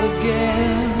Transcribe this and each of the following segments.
again.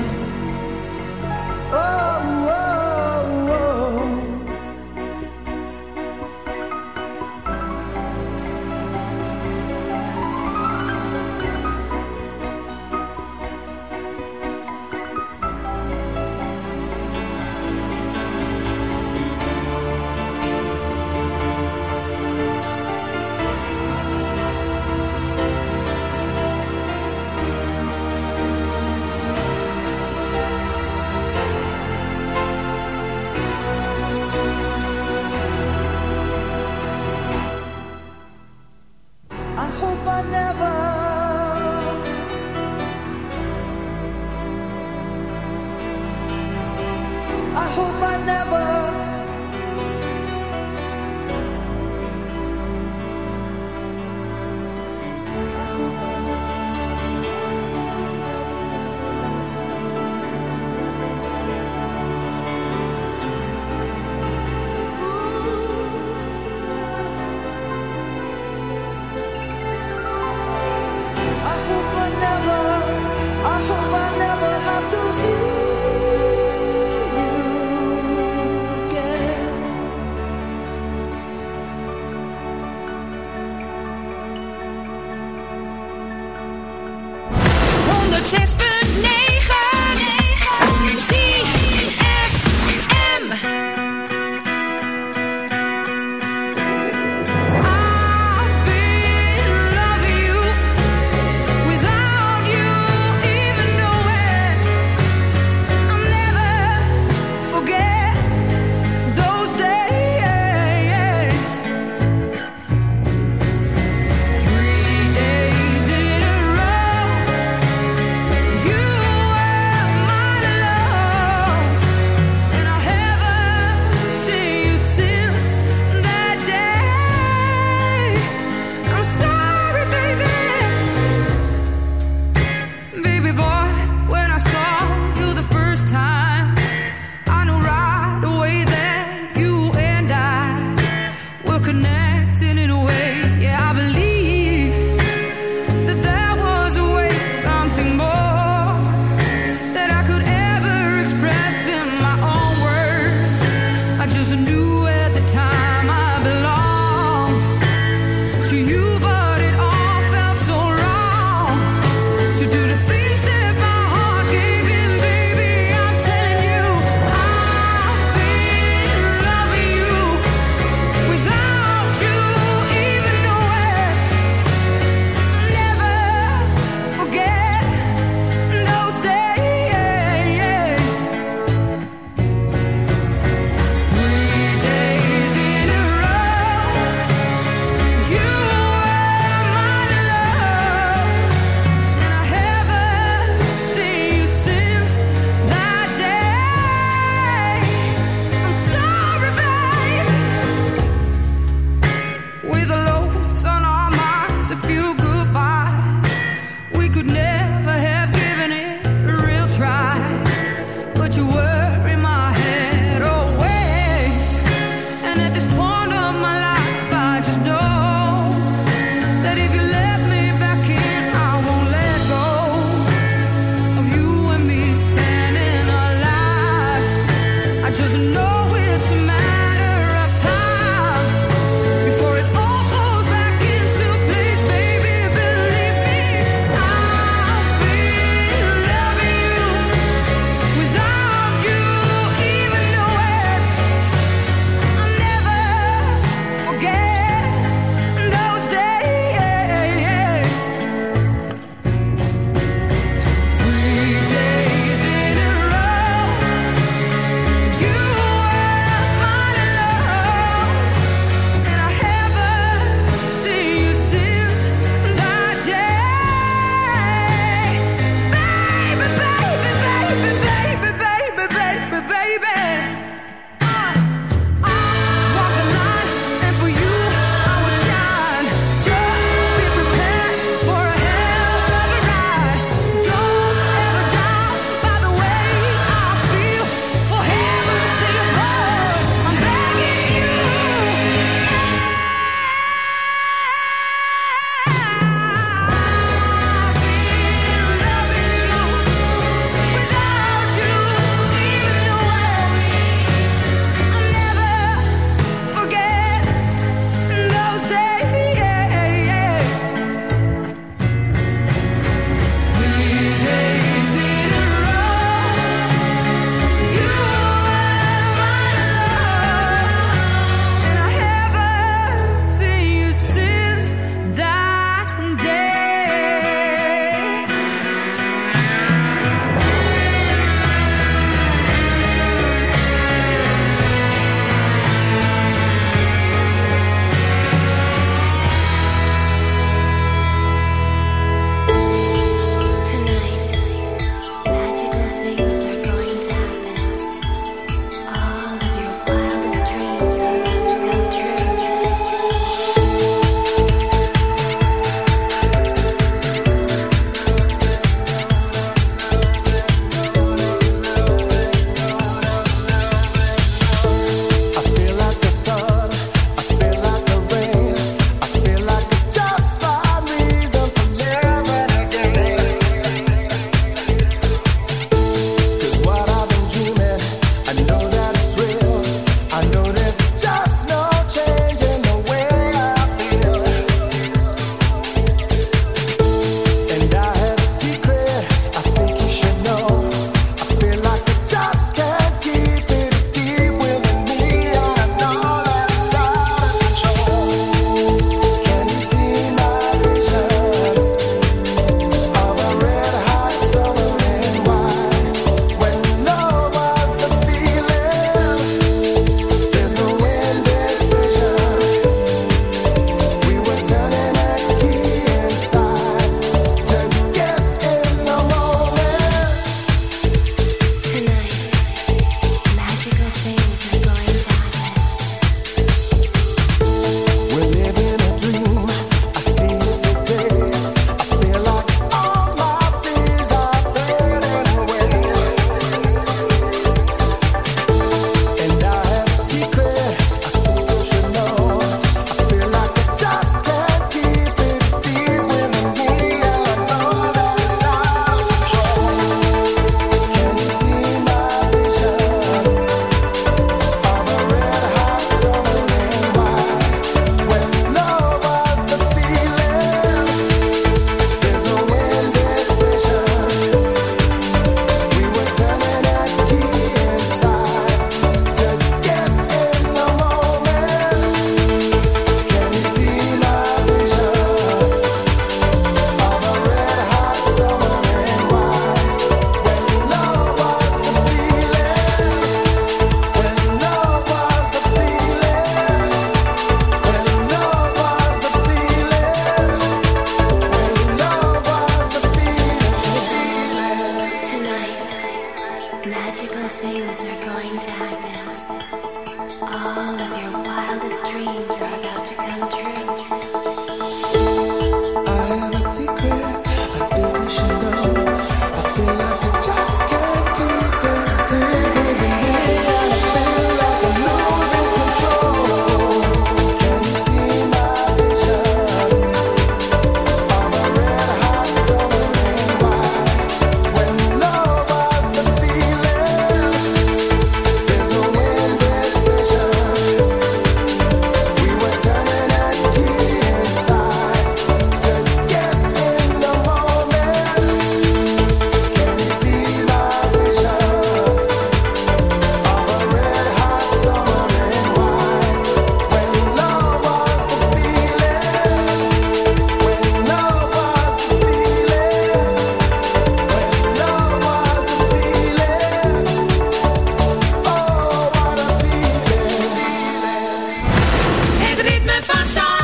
me fashion.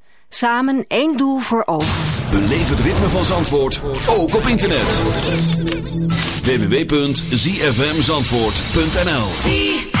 Samen één doel voor ogen. Beleef het ritme van Zandvoort, ook op internet. www.zfmzandvoort.nl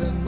and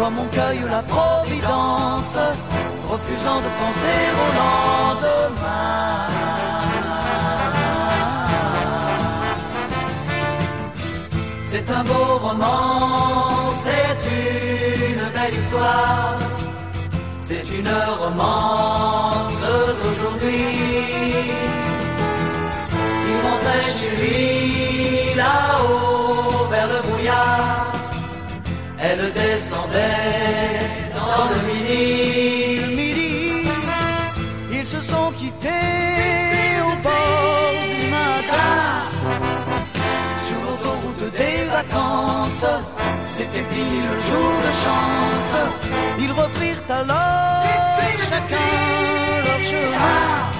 comme on cueille la providence, refusant de penser au lendemain. C'est un beau roman, c'est une belle histoire, c'est une romance d'aujourd'hui. Il montait chez lui là-haut elle descendait dans le midi. Le midi, ils se sont quittés au bord du matin. Sur l'autoroute des vacances, c'était fini le jour de chance. Ils reprirent alors chacun leur chemin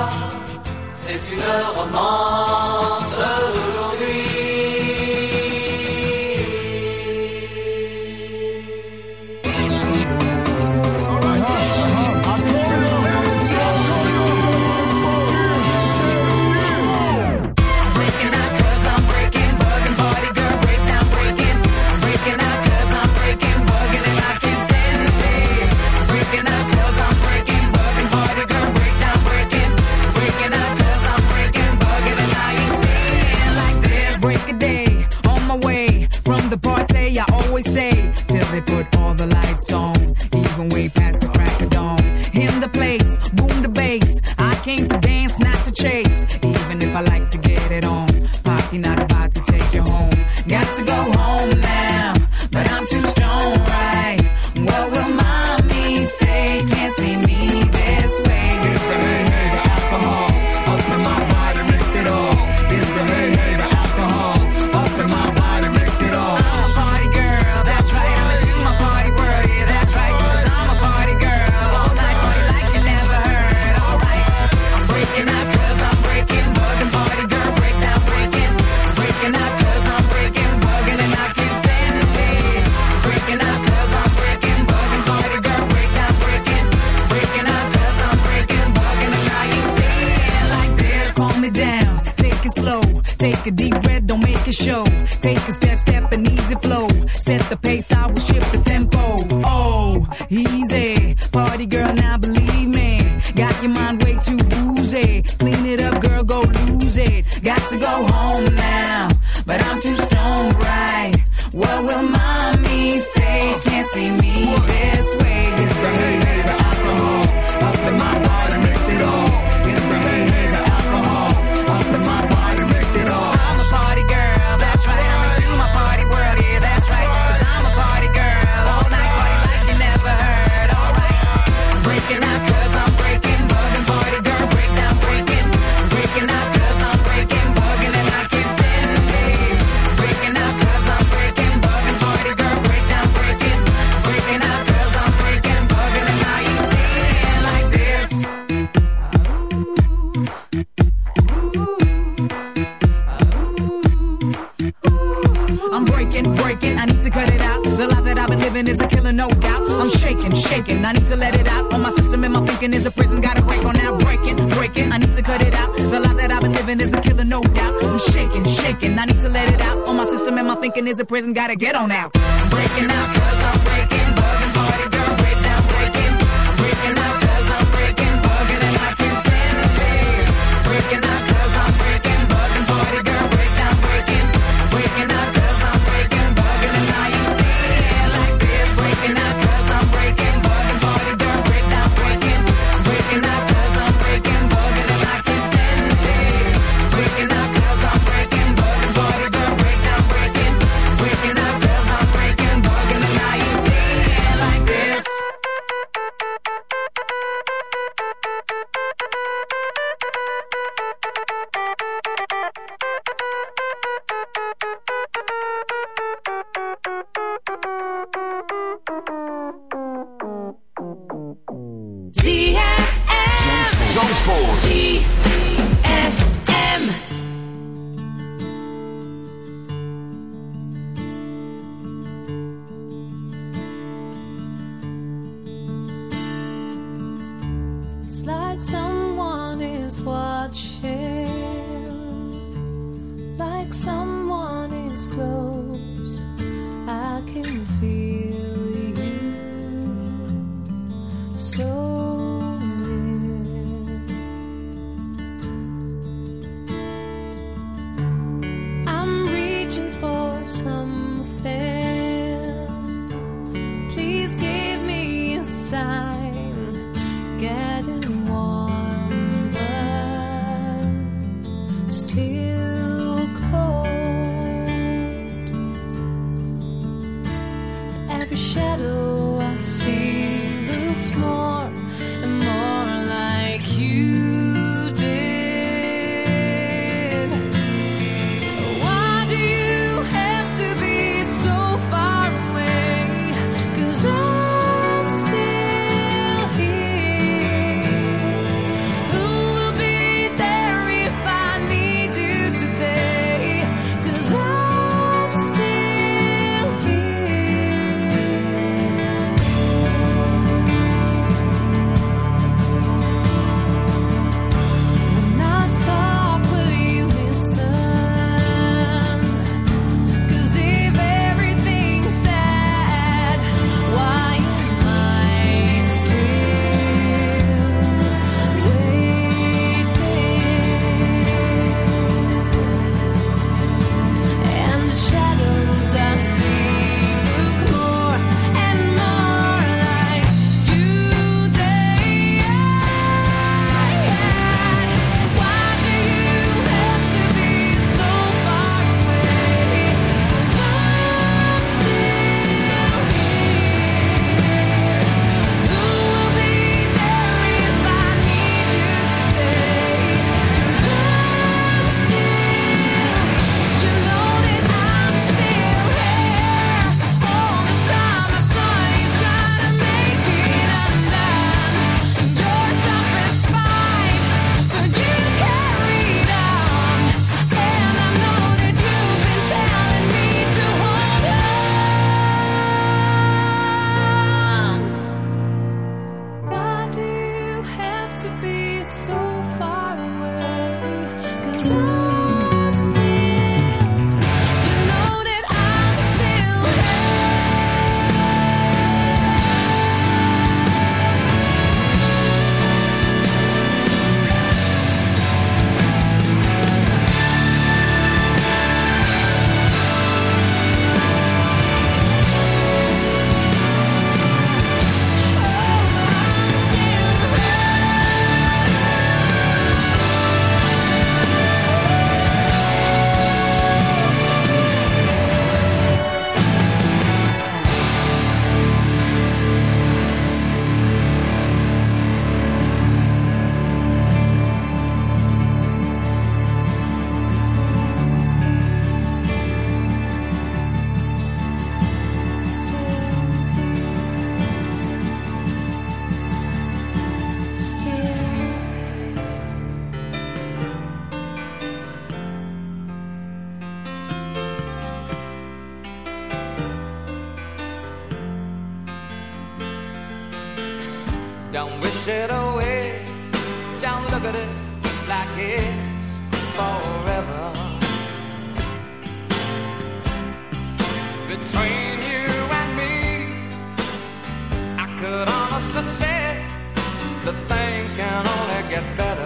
le roman. is a prison, gotta get on out. I'm breaking out, cause honestly say that things can only get better.